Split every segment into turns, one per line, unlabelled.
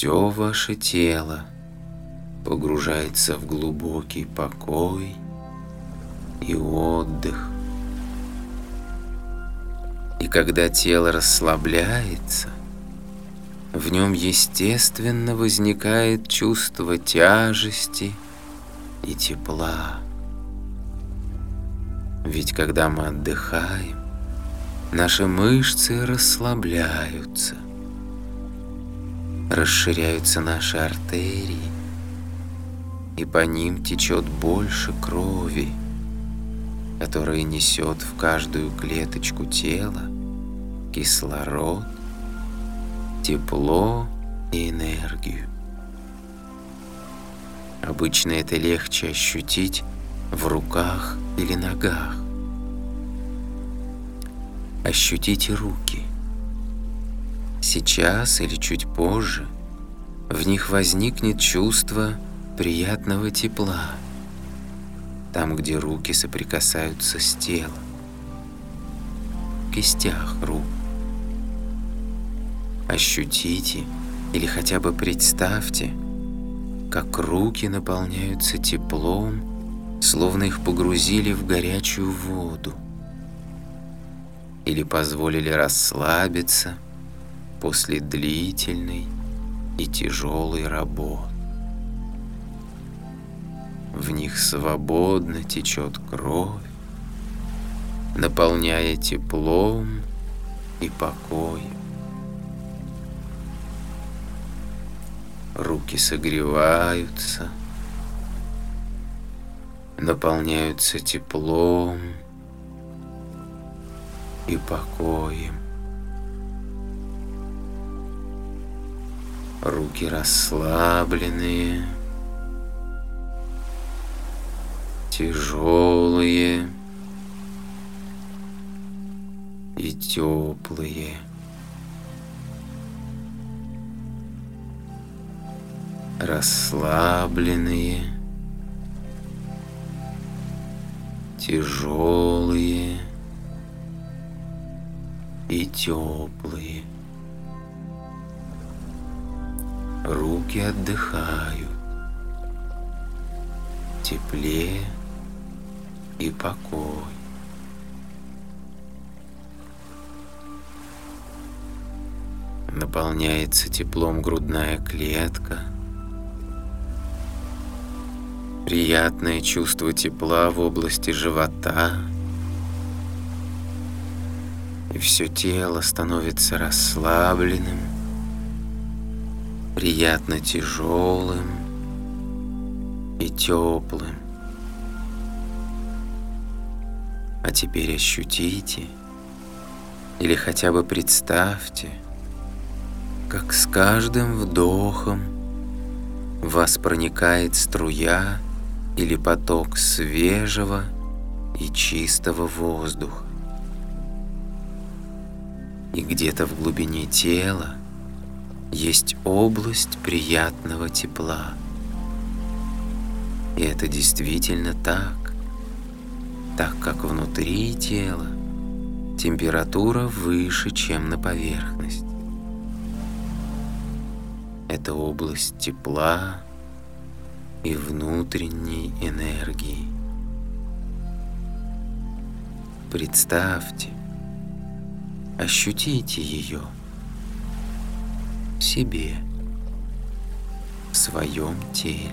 все ваше тело погружается в глубокий покой и отдых. И когда тело расслабляется, в нем естественно возникает чувство тяжести и тепла. Ведь когда мы отдыхаем, наши мышцы расслабляются, расширяются наши артерии, и по ним течет больше крови, которая несет в каждую клеточку тела кислород, тепло и энергию. Обычно это легче ощутить в руках или ногах. Ощутите руки. Сейчас или чуть позже в них возникнет чувство приятного тепла, там, где руки соприкасаются с телом, в кистях рук. Ощутите или хотя бы представьте, как руки наполняются теплом, словно их погрузили в горячую воду или позволили расслабиться после длительной и тяжелой работы. В них свободно течет кровь, наполняя теплом и покоем. Руки согреваются, наполняются теплом и покоем. Руки расслабленные, тяжелые и теплые. Расслабленные, тяжелые и теплые. Руки отдыхают, теплее и покой. Наполняется теплом грудная клетка. Приятное чувство тепла в области живота. И все тело становится расслабленным, приятно тяжелым и теплым. А теперь ощутите или хотя бы представьте, как с каждым вдохом в вас проникает струя или поток свежего и чистого воздуха. И где-то в глубине тела есть область приятного тепла. И это действительно так так как внутри тела температура выше, чем на поверхности. Это область тепла и внутренней энергии. Представьте, ощутите ее себе, в своем теле.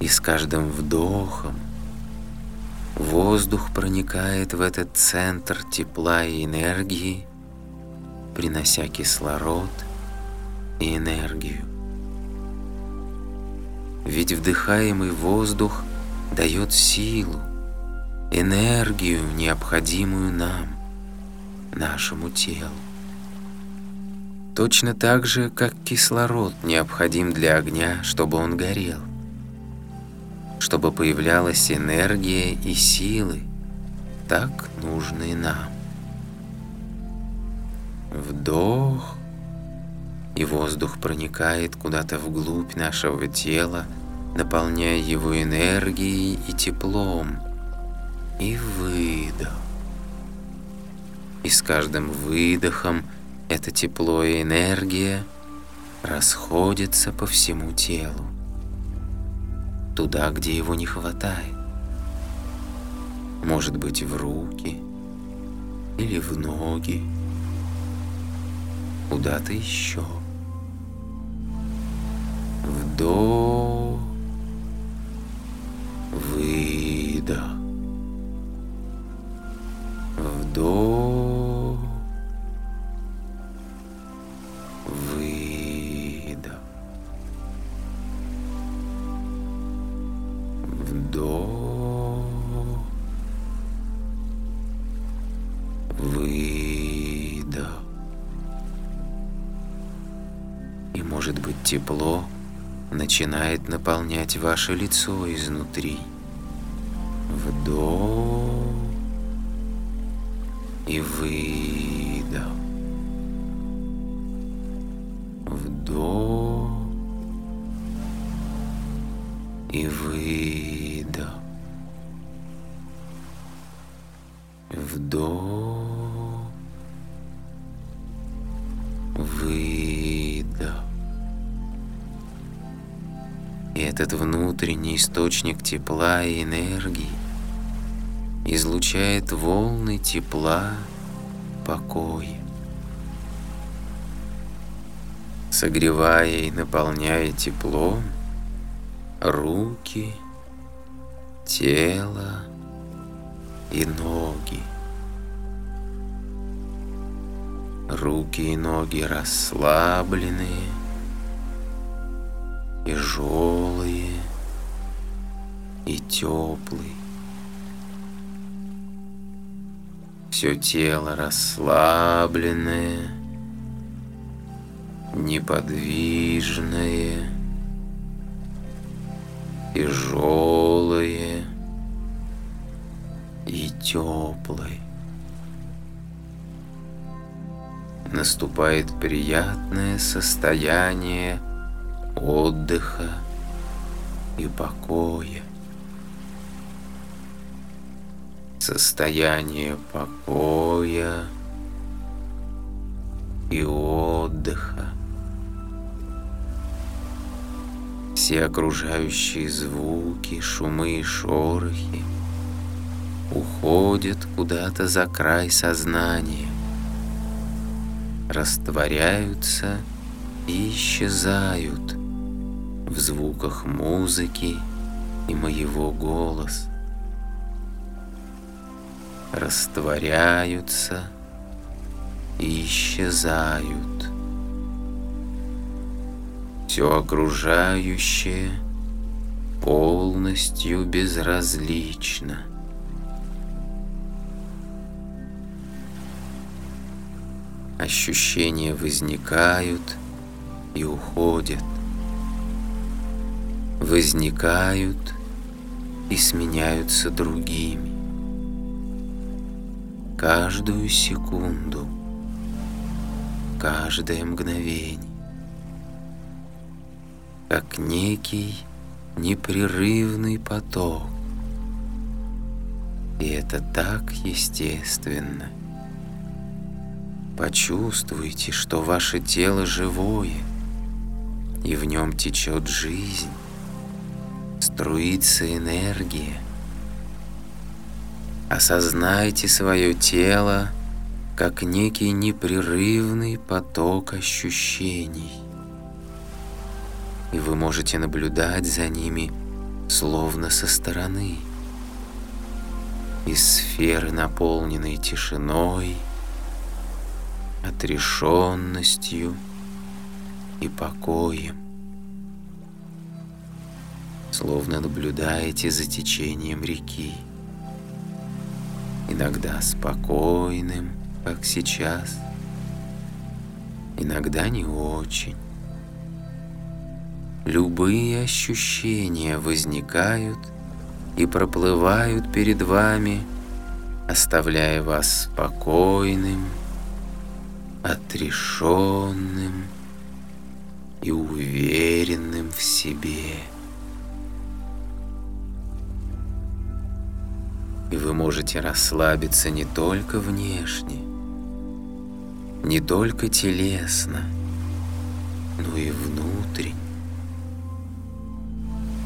И с каждым вдохом воздух проникает в этот центр тепла и энергии, принося кислород и энергию. Ведь вдыхаемый воздух дает силу, энергию, необходимую нам, нашему телу. Точно так же, как кислород необходим для огня, чтобы он горел чтобы появлялась энергия и силы, так нужные нам. Вдох, и воздух проникает куда-то вглубь нашего тела, наполняя его энергией и теплом. И выдох. И с каждым выдохом Это тепло и энергия расходятся по всему телу, туда, где его не хватает. Может быть, в руки или в ноги, куда-то еще. Вдох, выдох, вдох, тепло, начинает наполнять ваше лицо изнутри. Вдох и выдох. Вдох и выдох. Вдох, И этот внутренний источник тепла и энергии излучает волны тепла, покоя. Согревая и наполняя теплом руки, тело и ноги. Руки и ноги расслабленные, тяжелые и теплые. Все тело расслабленное, неподвижное, тяжелое и теплое. Наступает приятное состояние отдыха и покоя. Состояние покоя и отдыха. Все окружающие звуки, шумы и шорохи уходят куда-то за край сознания, растворяются и исчезают в звуках музыки и моего голоса. Растворяются и исчезают. Все окружающее полностью безразлично. Ощущения возникают и уходят возникают и сменяются другими. Каждую секунду, каждое мгновение, как некий непрерывный поток. И это так естественно. Почувствуйте, что ваше тело живое, и в нем течет жизнь струится энергия. Осознайте свое тело как некий непрерывный поток ощущений. И вы можете наблюдать за ними словно со стороны. Из сферы, наполненной тишиной, отрешенностью и покоем словно наблюдаете за течением реки. Иногда спокойным, как сейчас, иногда не очень. Любые ощущения возникают и проплывают перед вами, оставляя вас спокойным, отрешенным и уверенным в себе. И вы можете расслабиться не только внешне, не только телесно, но и внутренне.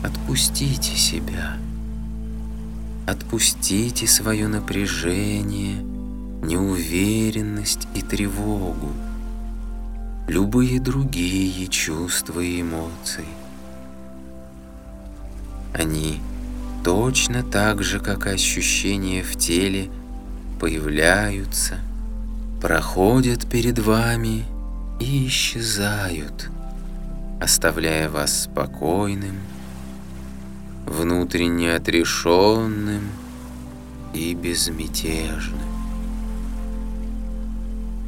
Отпустите себя. Отпустите свое напряжение, неуверенность и тревогу, любые другие чувства и эмоции. Они точно так же, как ощущения в теле, появляются, проходят перед вами и исчезают, оставляя вас спокойным, внутренне отрешенным и безмятежным.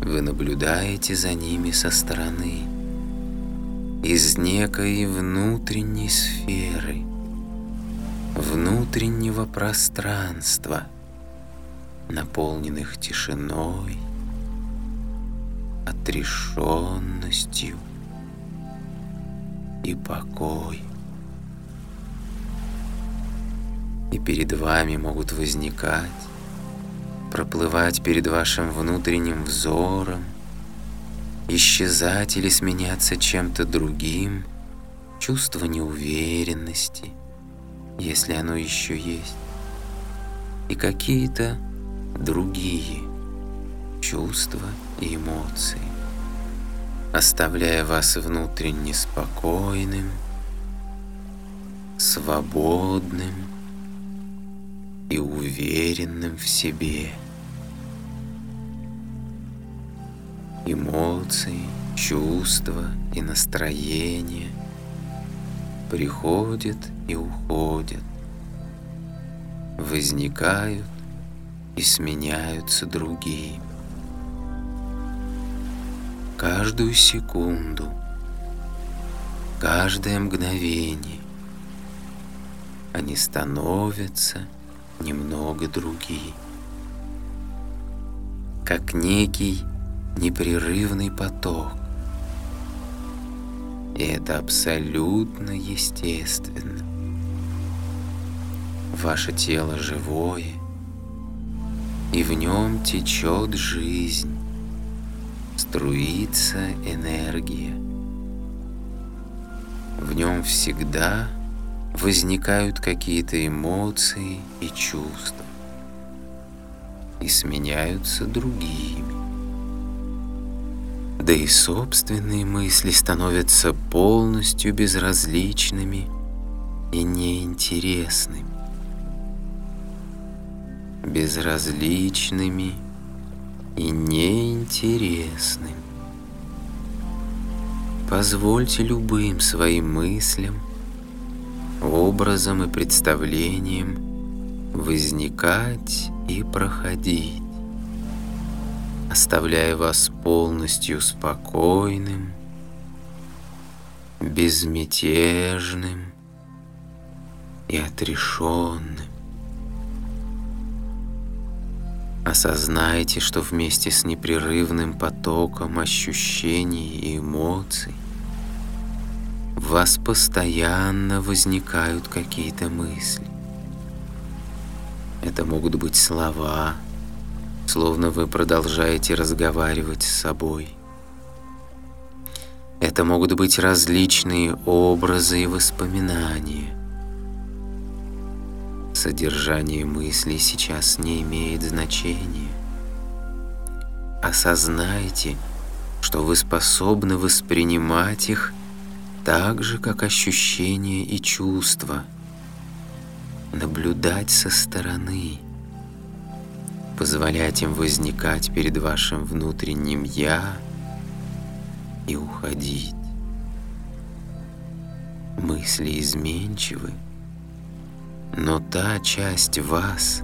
Вы наблюдаете за ними со стороны, из некой внутренней сферы, внутреннего пространства, наполненных тишиной, отрешенностью и покоем. И перед вами могут возникать, проплывать перед вашим внутренним взором, исчезать или сменяться чем-то другим, чувство неуверенности, если оно еще есть, и какие-то другие чувства и эмоции, оставляя вас внутренне спокойным, свободным и уверенным в себе. Эмоции, чувства и настроения приходят и уходят, возникают и сменяются другими каждую секунду, каждое мгновение они становятся немного другие. Как некий непрерывный поток. И это абсолютно естественно. Ваше тело живое, и в нем течет жизнь струится энергия. В нем всегда возникают какие-то эмоции и чувства и сменяются другими. Да и собственные мысли становятся полностью безразличными и неинтересными. Безразличными и неинтересным. Позвольте любым своим мыслям, образом и представлениям возникать и проходить, оставляя вас полностью спокойным, безмятежным и отрешенным. Осознайте, что вместе с непрерывным потоком ощущений и эмоций в вас постоянно возникают какие-то мысли. Это могут быть слова, словно вы продолжаете разговаривать с собой. Это могут быть различные образы и воспоминания – Содержание мыслей сейчас не имеет значения. Осознайте, что вы способны воспринимать их так же, как ощущения и чувства. Наблюдать со стороны. Позволять им возникать перед вашим внутренним «я» и уходить. Мысли изменчивы, но та часть вас,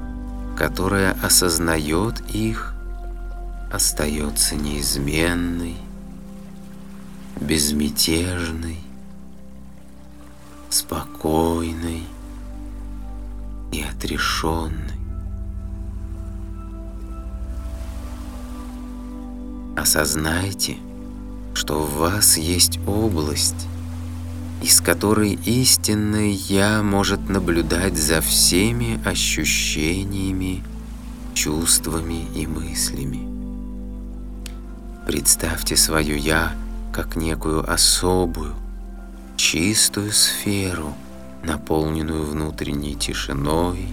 которая осознает их, остается неизменной, безмятежной, спокойной и отрешенной. Осознайте, что в вас есть область, из которой истинное «Я» может наблюдать за всеми ощущениями, чувствами и мыслями. Представьте свое «я» как некую особую, чистую сферу, наполненную внутренней тишиной,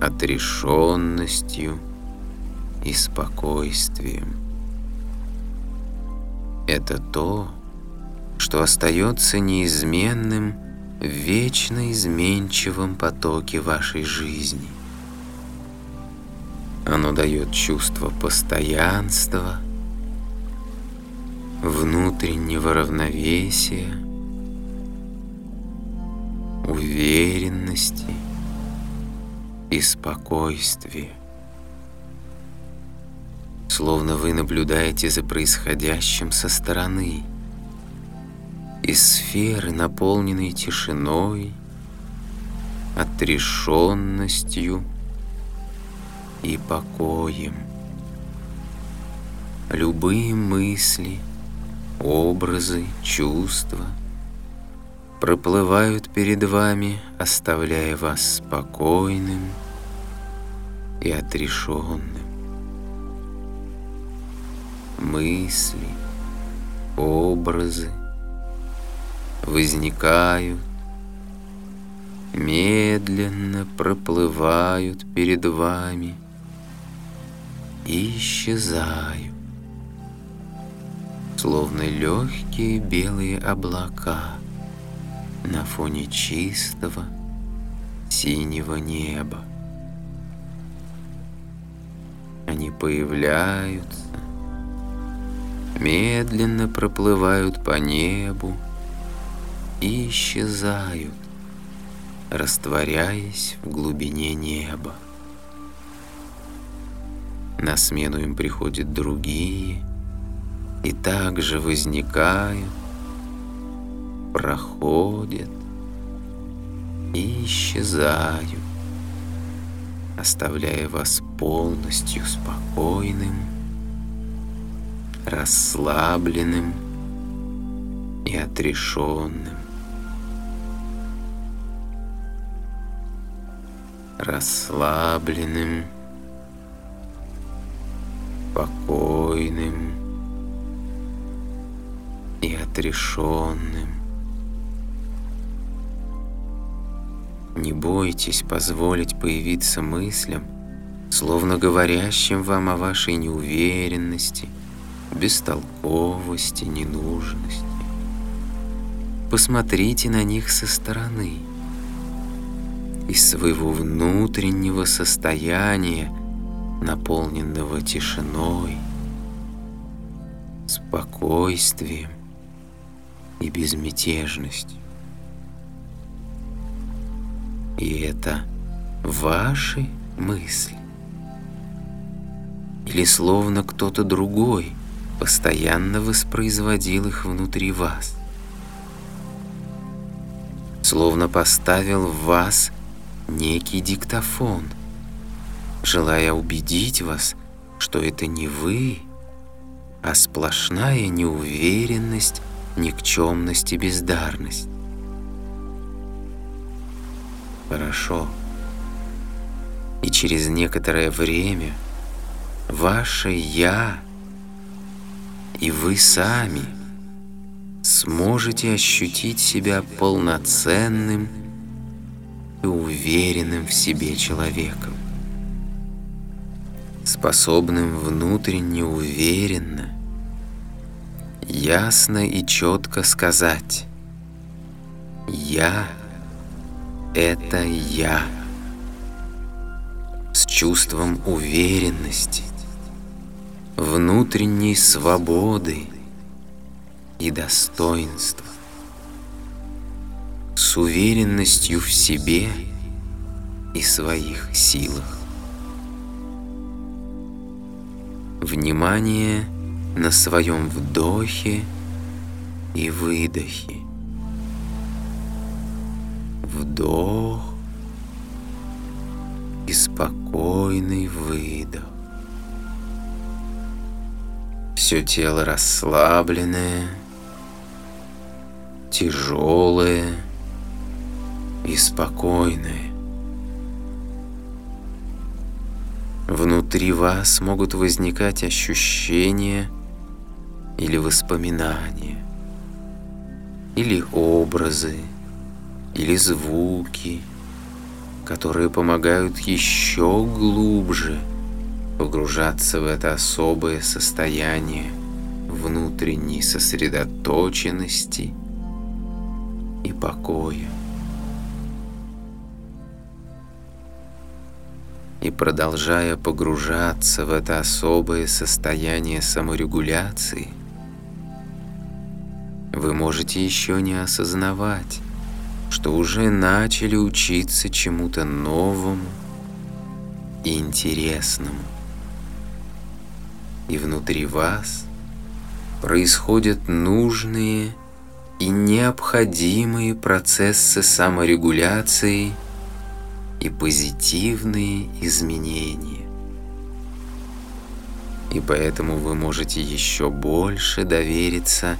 отрешенностью и спокойствием. Это то, что остается неизменным в вечно изменчивом потоке вашей жизни. Оно дает чувство постоянства, внутреннего равновесия, уверенности и спокойствия. Словно вы наблюдаете за происходящим со стороны – из сферы, наполненной тишиной, отрешенностью и покоем. Любые мысли, образы, чувства проплывают перед вами, оставляя вас спокойным и отрешенным. Мысли, образы — возникают, медленно проплывают перед вами и исчезают, словно легкие белые облака на фоне чистого синего неба. Они появляются, медленно проплывают по небу, и исчезают, растворяясь в глубине неба. На смену им приходят другие и также возникают, проходят и исчезают, оставляя вас полностью спокойным, расслабленным и отрешенным. расслабленным, спокойным и отрешенным. Не бойтесь позволить появиться мыслям, словно говорящим вам о вашей неуверенности, бестолковости, ненужности. Посмотрите на них со стороны – из своего внутреннего состояния, наполненного тишиной, спокойствием и безмятежностью. И это ваши мысли? Или словно кто-то другой постоянно воспроизводил их внутри вас? Словно поставил в вас некий диктофон, желая убедить вас, что это не вы, а сплошная неуверенность, никчемность и бездарность. Хорошо. И через некоторое время ваше «я» и вы сами сможете ощутить себя полноценным и уверенным в себе человеком, способным внутренне уверенно, ясно и четко сказать «Я — это я» с чувством уверенности, внутренней свободы и достоинства с уверенностью в себе и своих силах. Внимание на своем вдохе и выдохе. Вдох и спокойный выдох. Все тело расслабленное, тяжелое, и спокойное. Внутри вас могут возникать ощущения или воспоминания, или образы, или звуки, которые помогают еще глубже погружаться в это особое состояние внутренней сосредоточенности и покоя. И продолжая погружаться в это особое состояние саморегуляции, вы можете еще не осознавать, что уже начали учиться чему-то новому и интересному. И внутри вас происходят нужные и необходимые процессы саморегуляции и позитивные изменения. И поэтому вы можете еще больше довериться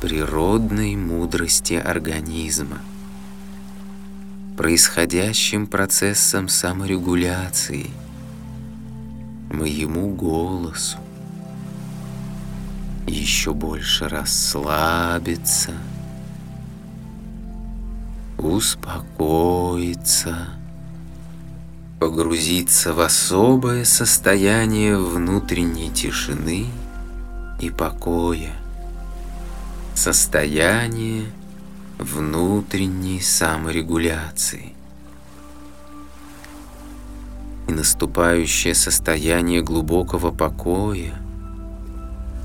природной мудрости организма, происходящим процессом саморегуляции, моему голосу, еще больше расслабиться, успокоиться, погрузиться в особое состояние внутренней тишины и покоя, состояние внутренней саморегуляции. И наступающее состояние глубокого покоя –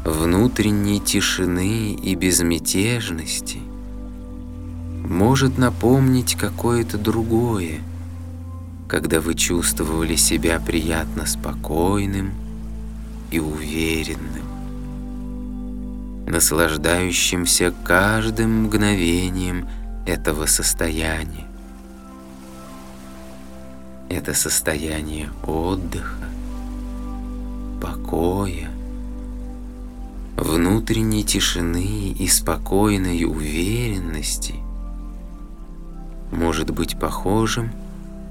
внутренней тишины и безмятежности может напомнить какое-то другое, когда вы чувствовали себя приятно спокойным и уверенным, наслаждающимся каждым мгновением этого состояния. Это состояние отдыха, покоя, внутренней тишины и спокойной уверенности может быть похожим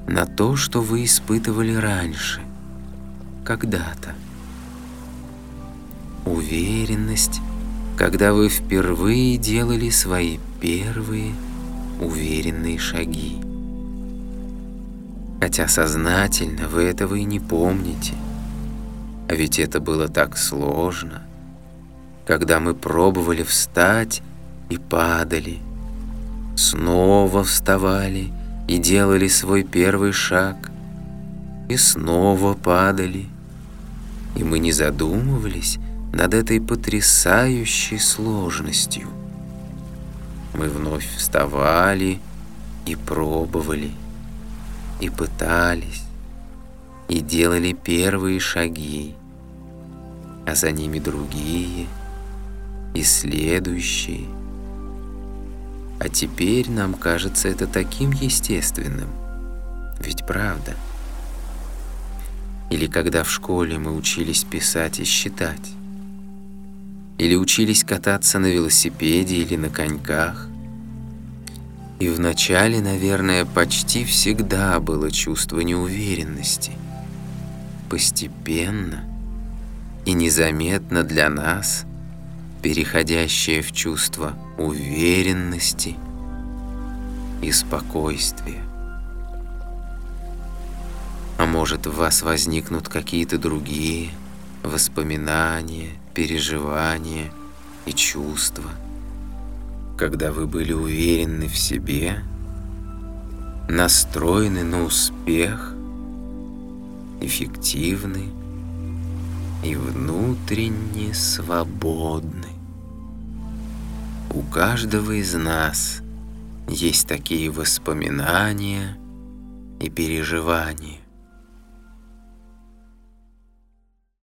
на то, что вы испытывали раньше, когда-то. Уверенность, когда вы впервые делали свои первые уверенные шаги. Хотя сознательно вы этого и не помните, а ведь это было так сложно – когда мы пробовали встать и падали, снова вставали и делали свой первый шаг, и снова падали, и мы не задумывались над этой потрясающей сложностью. Мы вновь вставали и пробовали, и пытались, и делали первые шаги, а за ними другие — и следующий. А теперь нам кажется это таким естественным. Ведь правда? Или когда в школе мы учились писать и считать. Или учились кататься на велосипеде или на коньках. И вначале, наверное, почти всегда было чувство неуверенности. Постепенно и незаметно для нас – переходящее в чувство уверенности и спокойствия. А может, в вас возникнут какие-то другие воспоминания, переживания и чувства, когда вы были уверены в себе, настроены на успех, эффективны и внутренне свободны. У каждого из нас есть такие воспоминания и переживания.